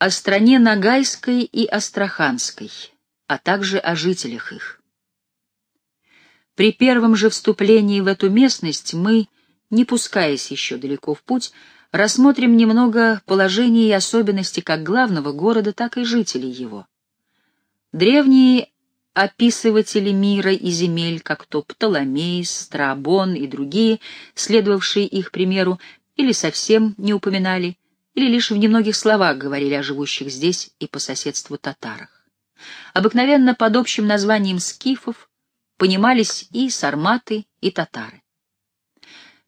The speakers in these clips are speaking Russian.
о стране Ногайской и Астраханской, а также о жителях их. При первом же вступлении в эту местность мы, не пускаясь еще далеко в путь, рассмотрим немного положение и особенности как главного города, так и жителей его. Древние описыватели мира и земель, как то Птоломей, Страбон и другие, следовавшие их примеру, или совсем не упоминали, или лишь в немногих словах говорили о живущих здесь и по соседству татарах. Обыкновенно под общим названием скифов понимались и сарматы, и татары.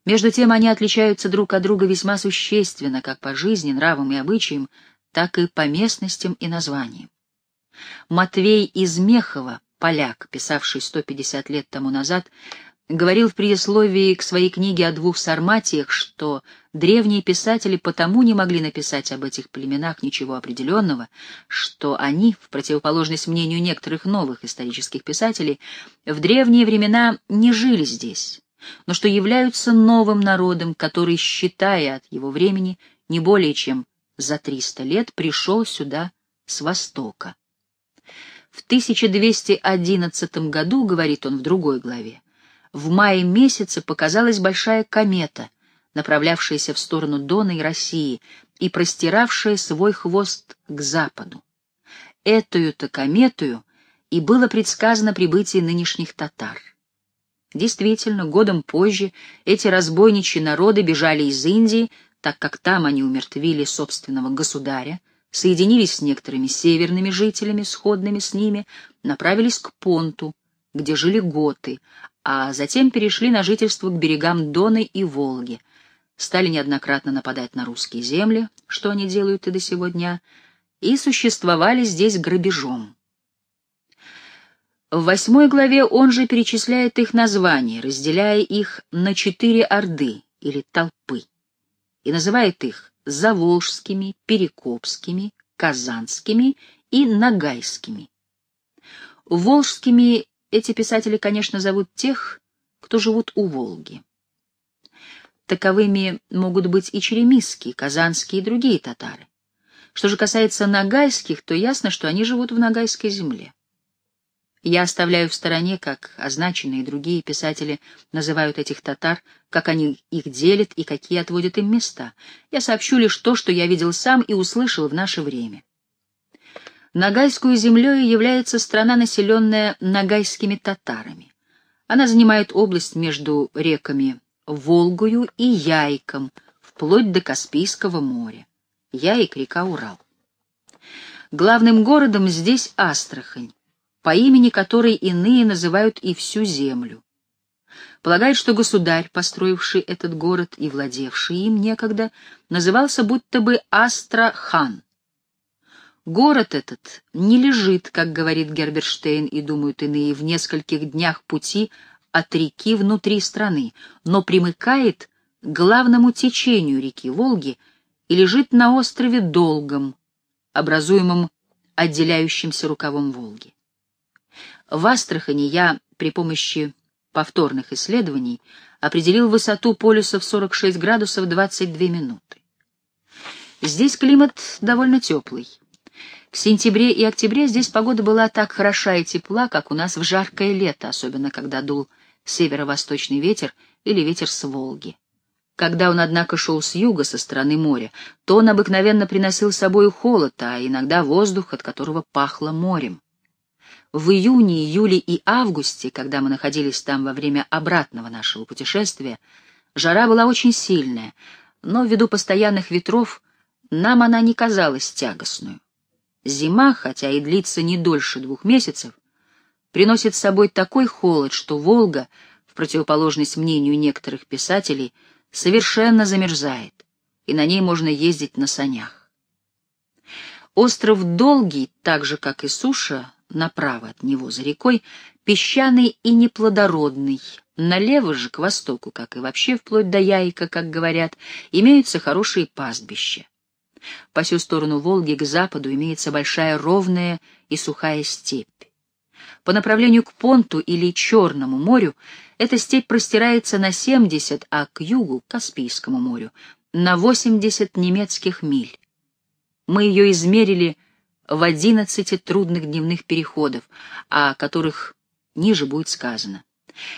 Между тем они отличаются друг от друга весьма существенно, как по жизни, нравам и обычаям, так и по местностям и названиям. Матвей из Мехова, поляк, писавший 150 лет тому назад, говорил в предисловии к своей книге о двух сарматиях, что древние писатели потому не могли написать об этих племенах ничего определенного, что они, в противоположность мнению некоторых новых исторических писателей, в древние времена не жили здесь, но что являются новым народом, который, считая от его времени не более чем за 300 лет, пришел сюда с востока. В 1211 году, говорит он в другой главе, в мае месяце показалась большая комета, направлявшаяся в сторону Дона и России и простиравшая свой хвост к западу. Этую-то кометую и было предсказано прибытие нынешних татар. Действительно, годом позже эти разбойничьи народы бежали из Индии, так как там они умертвили собственного государя, соединились с некоторыми северными жителями, сходными с ними, направились к Понту, где жили готы, а затем перешли на жительство к берегам Доны и Волги, стали неоднократно нападать на русские земли, что они делают и до сего дня, и существовали здесь грабежом. В восьмой главе он же перечисляет их названия, разделяя их на четыре орды или толпы, и называет их заволжскими, перекопскими, казанскими и нагайскими. Волжскими эти писатели, конечно, зовут тех, кто живут у Волги. Таковыми могут быть и черемисские, казанские и другие татары. Что же касается нагайских, то ясно, что они живут в нагайской земле. Я оставляю в стороне, как означенные другие писатели называют этих татар, как они их делят и какие отводят им места. Я сообщу лишь то, что я видел сам и услышал в наше время. Нагайскую землей является страна, населенная нагайскими татарами. Она занимает область между реками Волгою и Яйком, вплоть до Каспийского моря. Яйк — река Урал. Главным городом здесь Астрахань, по имени которой иные называют и всю землю. Полагают, что государь, построивший этот город и владевший им некогда, назывался будто бы Астрахан. Город этот не лежит, как говорит Герберштейн и думают иные, в нескольких днях пути от реки внутри страны, но примыкает к главному течению реки Волги и лежит на острове Долгом, образуемом отделяющимся рукавом Волги. В Астрахани я при помощи повторных исследований определил высоту полюса в 46 градусов 22 минуты. Здесь климат довольно теплый. В сентябре и октябре здесь погода была так хороша и тепла, как у нас в жаркое лето, особенно когда дул северо-восточный ветер или ветер с Волги. Когда он, однако, шел с юга, со стороны моря, то он обыкновенно приносил с собой холод, а иногда воздух, от которого пахло морем. В июне, июле и августе, когда мы находились там во время обратного нашего путешествия, жара была очень сильная, но ввиду постоянных ветров нам она не казалась тягостную. Зима, хотя и длится не дольше двух месяцев, приносит с собой такой холод, что Волга, в противоположность мнению некоторых писателей, совершенно замерзает, и на ней можно ездить на санях. Остров Долгий, так же, как и суша, направо от него за рекой, песчаный и неплодородный, налево же, к востоку, как и вообще вплоть до Яйка, как говорят, имеются хорошие пастбища. По всю сторону Волги к западу имеется большая ровная и сухая степь. По направлению к Понту или Черному морю эта степь простирается на 70, а к югу, к Каспийскому морю, на 80 немецких миль. Мы ее измерили в одиннадцати трудных дневных переходов, о которых ниже будет сказано.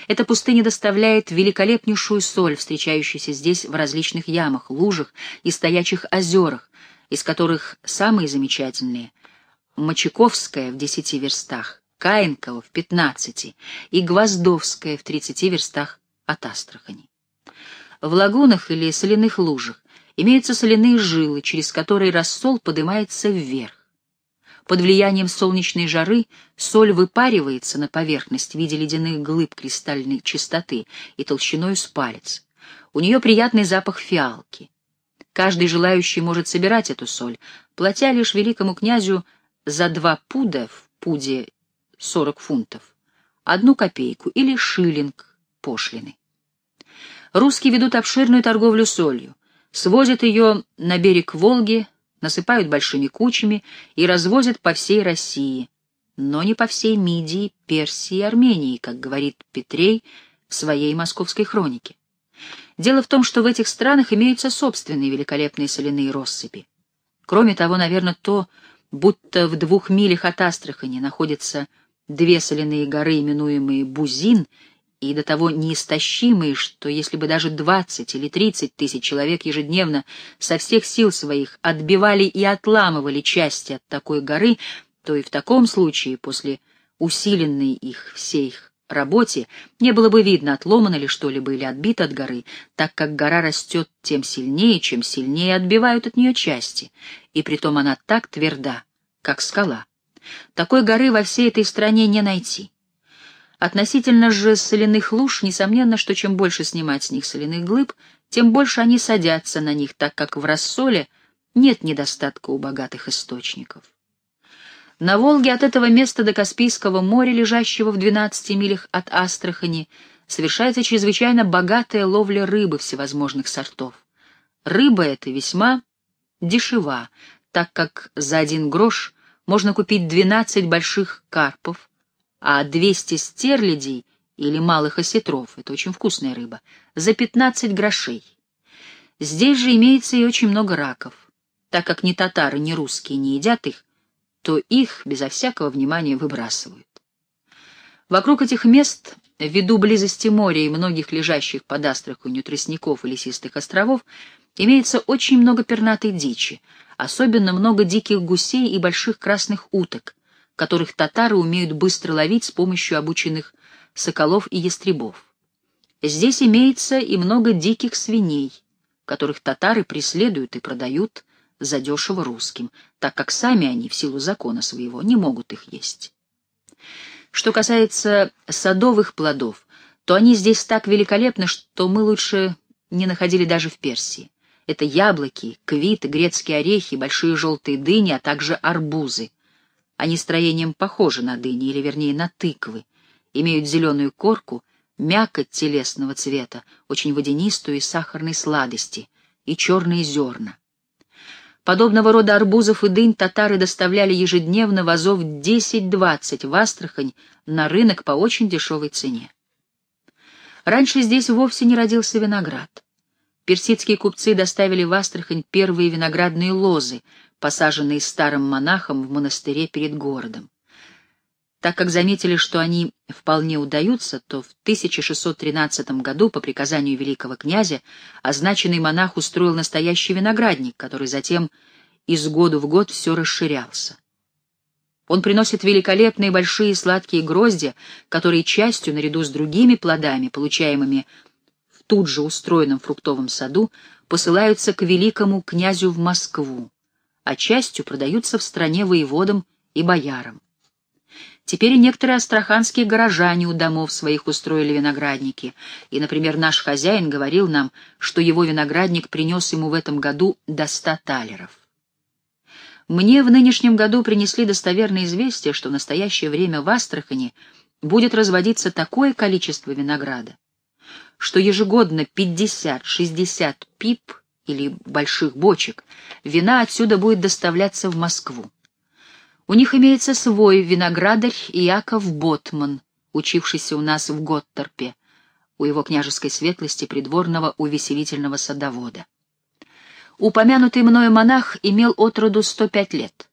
Эта пустыня доставляет великолепнейшую соль, встречающуюся здесь в различных ямах, лужах и стоячих озерах, из которых самые замечательные — Мочаковская в десяти верстах, Каинкова в пятнадцати и Гвоздовская в тридцати верстах от Астрахани. В лагунах или соляных лужах имеются соляные жилы, через которые рассол поднимается вверх. Под влиянием солнечной жары соль выпаривается на поверхность в виде ледяных глыб кристальной чистоты и толщиной с палец. У нее приятный запах фиалки. Каждый желающий может собирать эту соль, платя лишь великому князю за два пуда в пуде 40 фунтов, одну копейку или шиллинг пошлины. Русские ведут обширную торговлю солью, свозят ее на берег Волги, насыпают большими кучами и развозят по всей России, но не по всей Мидии, Персии и Армении, как говорит Петрей в своей московской хронике. Дело в том, что в этих странах имеются собственные великолепные соляные россыпи. Кроме того, наверное, то, будто в двух милях от Астрахани находятся две соляные горы, именуемые Бузин и до того неистощимые, что если бы даже двадцать или тридцать тысяч человек ежедневно со всех сил своих отбивали и отламывали части от такой горы, то и в таком случае, после усиленной их всех работе, не было бы видно, отломано ли что-либо или отбито от горы, так как гора растет тем сильнее, чем сильнее отбивают от нее части, и притом она так тверда, как скала. Такой горы во всей этой стране не найти. Относительно же соляных луж, несомненно, что чем больше снимать с них соляных глыб, тем больше они садятся на них, так как в рассоле нет недостатка у богатых источников. На Волге от этого места до Каспийского моря, лежащего в 12 милях от Астрахани, совершается чрезвычайно богатая ловля рыбы всевозможных сортов. Рыба эта весьма дешева, так как за один грош можно купить 12 больших карпов, а 200 стерлядей или малых осетров — это очень вкусная рыба — за 15 грошей. Здесь же имеется и очень много раков. Так как ни татары, ни русские не едят их, то их безо всякого внимания выбрасывают. Вокруг этих мест, ввиду близости моря и многих лежащих под Астраханью тростников и лесистых островов, имеется очень много пернатой дичи, особенно много диких гусей и больших красных уток, которых татары умеют быстро ловить с помощью обученных соколов и ястребов. Здесь имеется и много диких свиней, которых татары преследуют и продают задешево русским, так как сами они, в силу закона своего, не могут их есть. Что касается садовых плодов, то они здесь так великолепны, что мы лучше не находили даже в Персии. Это яблоки, квиты, грецкие орехи, большие желтые дыни, а также арбузы. Они строением похожи на дыни, или вернее на тыквы, имеют зеленую корку, мякоть телесного цвета, очень водянистую и сахарной сладости, и черные зерна. Подобного рода арбузов и дынь татары доставляли ежедневно вазов 10-20 в Астрахань на рынок по очень дешевой цене. Раньше здесь вовсе не родился виноград. Персидские купцы доставили в Астрахань первые виноградные лозы, посаженные старым монахом в монастыре перед городом. Так как заметили, что они вполне удаются, то в 1613 году по приказанию великого князя означенный монах устроил настоящий виноградник, который затем из года в год все расширялся. Он приносит великолепные большие сладкие гроздья, которые частью, наряду с другими плодами, получаемыми в тут же устроенном фруктовом саду, посылаются к великому князю в Москву, а частью продаются в стране воеводам и боярам. Теперь некоторые астраханские горожане у домов своих устроили виноградники, и, например, наш хозяин говорил нам, что его виноградник принес ему в этом году до ста талеров. Мне в нынешнем году принесли достоверное известие, что в настоящее время в Астрахани будет разводиться такое количество винограда, что ежегодно 50-60 пип или больших бочек вина отсюда будет доставляться в Москву. У них имеется свой виноградарь Иаков Ботман, учившийся у нас в Готтерпе, у его княжеской светлости придворного увеселительного садовода. Упомянутый мною монах имел от роду 105 лет.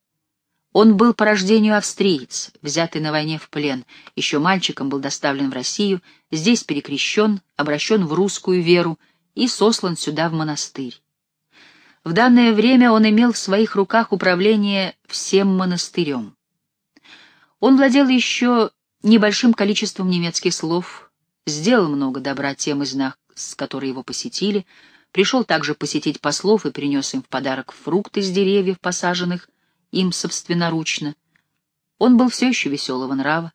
Он был по рождению австриец, взятый на войне в плен, еще мальчиком был доставлен в Россию, здесь перекрещен, обращен в русскую веру и сослан сюда в монастырь. В данное время он имел в своих руках управление всем монастырем. Он владел еще небольшим количеством немецких слов, сделал много добра тем из нас, которые его посетили, пришел также посетить послов и принес им в подарок фрукты с деревьев, посаженных им собственноручно. Он был все еще веселого нрава.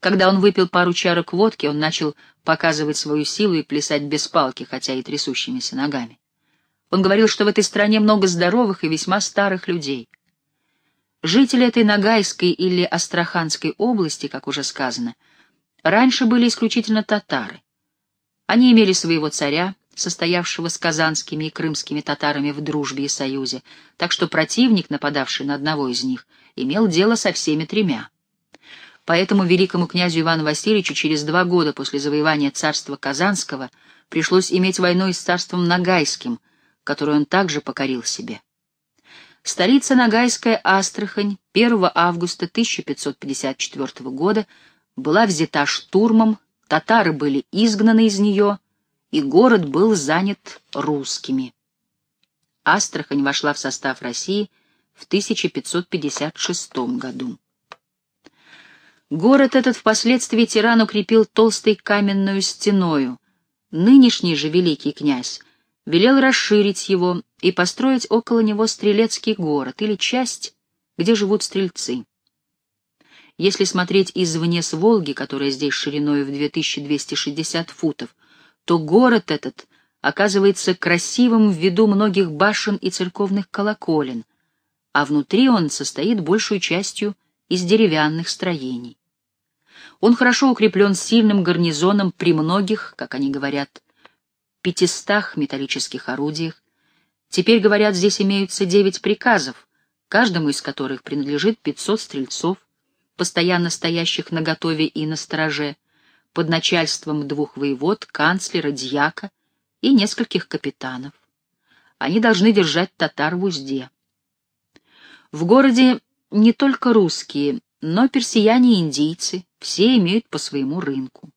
Когда он выпил пару чарок водки, он начал показывать свою силу и плясать без палки, хотя и трясущимися ногами. Он говорил, что в этой стране много здоровых и весьма старых людей. Жители этой Ногайской или Астраханской области, как уже сказано, раньше были исключительно татары. Они имели своего царя, состоявшего с казанскими и крымскими татарами в дружбе и союзе, так что противник, нападавший на одного из них, имел дело со всеми тремя. Поэтому великому князю Ивану Васильевичу через два года после завоевания царства Казанского пришлось иметь войну с царством Ногайским, которое он также покорил себе. Столица Ногайская Астрахань 1 августа 1554 года была взята штурмом, татары были изгнаны из нее, и город был занят русскими. Астрахань вошла в состав России в 1556 году. Город этот впоследствии тиран укрепил толстой каменную стеною. Нынешний же великий князь велел расширить его и построить около него стрелецкий город или часть, где живут стрельцы. Если смотреть извне с Волги, которая здесь шириной в 2260 футов, то город этот оказывается красивым в виду многих башен и церковных колоколен, а внутри он состоит большую частью из деревянных строений. Он хорошо укреплен сильным гарнизоном при многих, как они говорят, пятистах металлических орудиях. Теперь, говорят, здесь имеются девять приказов, каждому из которых принадлежит пятьсот стрельцов, постоянно стоящих наготове и на стороже, под начальством двух воевод, канцлера, дьяка и нескольких капитанов. Они должны держать татар в узде. В городе не только русские, но персияне и индийцы, все имеют по своему рынку.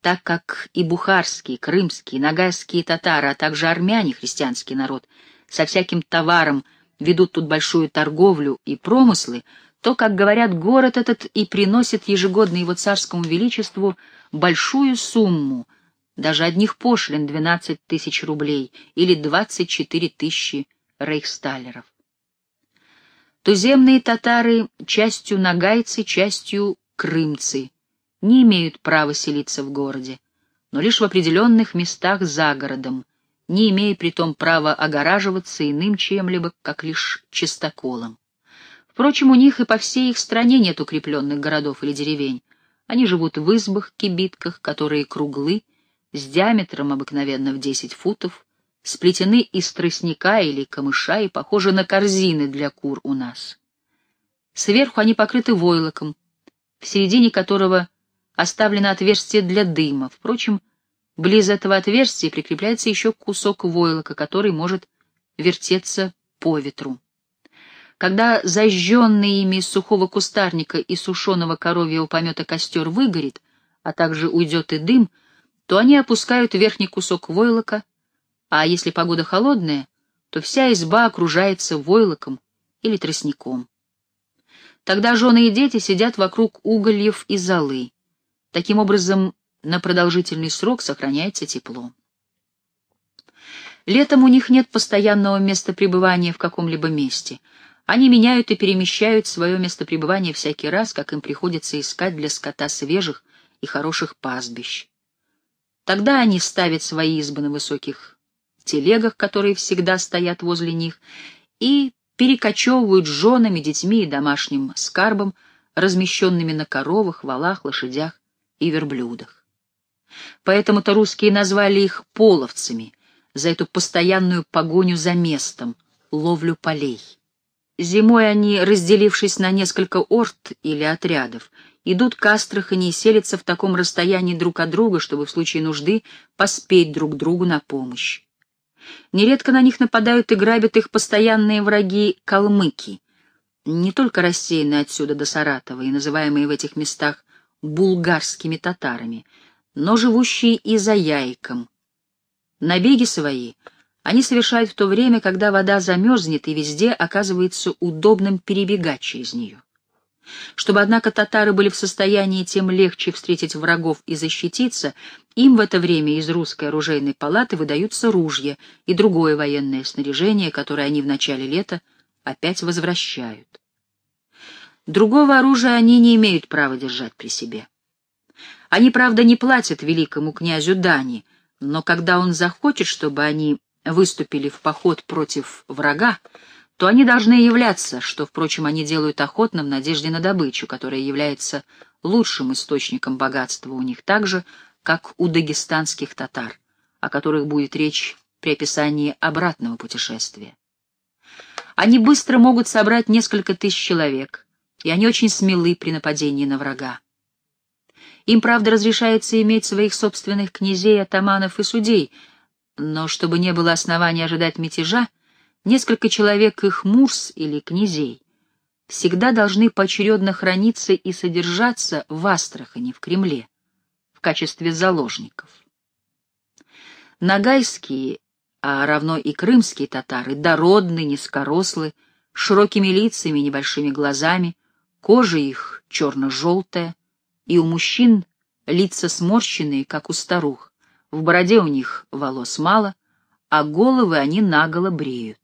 Так как и бухарские, крымские, нагайские татары, а также армяне, христианский народ, со всяким товаром ведут тут большую торговлю и промыслы, то, как говорят, город этот и приносит ежегодно его царскому величеству большую сумму, даже одних пошлин 12 тысяч рублей или 24 тысячи рейхсталеров. Туземные татары, частью нагайцы, частью крымцы, не имеют права селиться в городе, но лишь в определенных местах за городом, не имея при том права огораживаться иным чем-либо, как лишь чистоколом. Впрочем, у них и по всей их стране нет укрепленных городов или деревень. Они живут в избах, кибитках, которые круглы, с диаметром обыкновенно в 10 футов, сплетены из тростника или камыша и похожи на корзины для кур у нас. Сверху они покрыты войлоком, в середине которого оставлено отверстие для дыма. Впрочем, близ этого отверстия прикрепляется еще кусок войлока, который может вертеться по ветру. Когда зажженный ими сухого кустарника и сушеного коровьего помета костер выгорит, а также уйдет и дым, то они опускают верхний кусок войлока, а если погода холодная, то вся изба окружается войлоком или тростником. Тогда жены и дети сидят вокруг угольев и золы. Таким образом, на продолжительный срок сохраняется тепло. Летом у них нет постоянного места пребывания в каком-либо месте — они меняют и перемещают свое место пребывания всякий раз, как им приходится искать для скота свежих и хороших пастбищ. Тогда они ставят свои избы на высоких телегах, которые всегда стоят возле них, и перекочевывают женами, детьми и домашним скарбом, размещенными на коровах, валах, лошадях и верблюдах. Поэтому-то русские назвали их половцами за эту постоянную погоню за местом, ловлю полей. Зимой они, разделившись на несколько орд или отрядов, идут к Астрахани и селятся в таком расстоянии друг от друга, чтобы в случае нужды поспеть друг другу на помощь. Нередко на них нападают и грабят их постоянные враги калмыки, не только рассеянные отсюда до Саратова и называемые в этих местах булгарскими татарами, но живущие и за Яйком. Набеги свои они совершают в то время, когда вода замерзнет и везде оказывается удобным перебегать через нее. Чтобы, однако, татары были в состоянии тем легче встретить врагов и защититься, им в это время из русской оружейной палаты выдаются ружья и другое военное снаряжение, которое они в начале лета опять возвращают. Другого оружия они не имеют права держать при себе. Они, правда, не платят великому князю дани, но когда он захочет, чтобы они выступили в поход против врага, то они должны являться, что, впрочем, они делают охотно в надежде на добычу, которая является лучшим источником богатства у них так же, как у дагестанских татар, о которых будет речь при описании обратного путешествия. Они быстро могут собрать несколько тысяч человек, и они очень смелы при нападении на врага. Им, правда, разрешается иметь своих собственных князей, атаманов и судей, но чтобы не было основания ожидать мятежа, Несколько человек их мурс или князей всегда должны поочередно храниться и содержаться в Астрахани, в Кремле, в качестве заложников. Нагайские, а равно и крымские татары, дородны, низкорослы, широкими лицами небольшими глазами, кожа их черно-желтая, и у мужчин лица сморщенные, как у старух, в бороде у них волос мало, а головы они наголо бреют.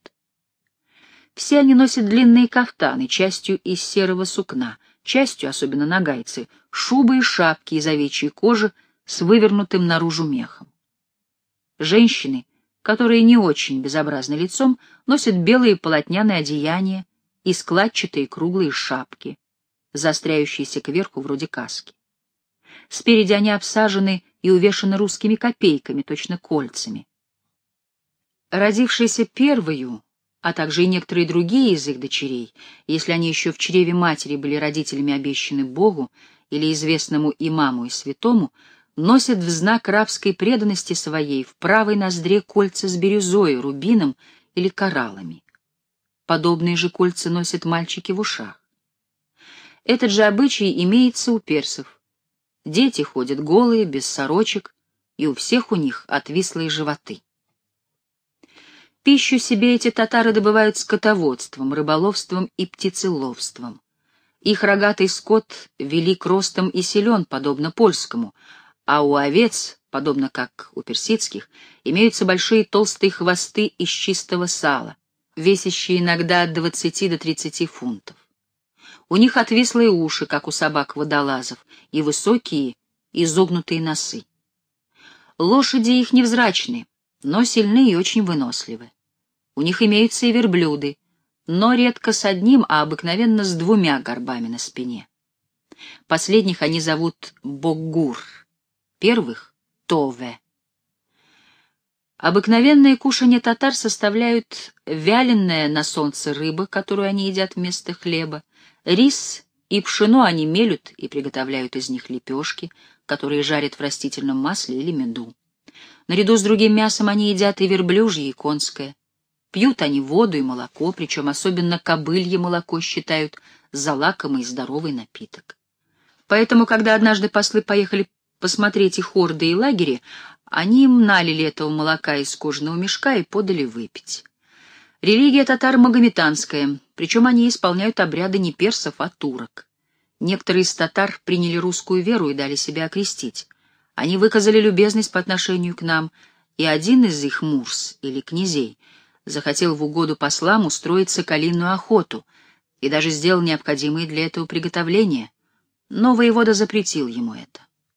Все они носят длинные кафтаны, частью из серого сукна, частью, особенно нагайцы, шубы и шапки из овечьей кожи с вывернутым наружу мехом. Женщины, которые не очень безобразны лицом, носят белые полотняные одеяния и складчатые круглые шапки, заостряющиеся кверху вроде каски. Спереди они обсажены и увешаны русскими копейками, точно кольцами. Родившийся первую, а также и некоторые другие из их дочерей, если они еще в чреве матери были родителями обещаны Богу или известному имаму и святому, носят в знак рабской преданности своей в правой ноздре кольца с бирюзой, рубином или кораллами. Подобные же кольца носят мальчики в ушах. Этот же обычай имеется у персов. Дети ходят голые, без сорочек, и у всех у них отвислые животы. Пищу себе эти татары добывают скотоводством, рыболовством и птицеловством. Их рогатый скот велик ростом и силен, подобно польскому, а у овец, подобно как у персидских, имеются большие толстые хвосты из чистого сала, весящие иногда от 20 до 30 фунтов. У них отвислые уши, как у собак-водолазов, и высокие, изогнутые носы. Лошади их невзрачны, но сильны и очень выносливы. У них имеются и верблюды, но редко с одним, а обыкновенно с двумя горбами на спине. Последних они зовут Боггур, первых — Тове. Обыкновенное кушанье татар составляют вяленая на солнце рыба, которую они едят вместо хлеба, рис и пшено они мелют и приготовляют из них лепешки, которые жарят в растительном масле или меду. Наряду с другим мясом они едят и верблюжье, и конское. Пьют они воду и молоко, причем особенно кобылье молоко считают за лакомый и здоровый напиток. Поэтому, когда однажды послы поехали посмотреть их орды и лагеря, они им налили этого молока из кожаного мешка и подали выпить. Религия татар магометанская, причем они исполняют обряды не персов, а турок. Некоторые из татар приняли русскую веру и дали себя окрестить. Они выказали любезность по отношению к нам, и один из их мурс, или князей, захотел в угоду послам устроить соколиную охоту и даже сделал необходимые для этого приготовления, но воевода запретил ему это.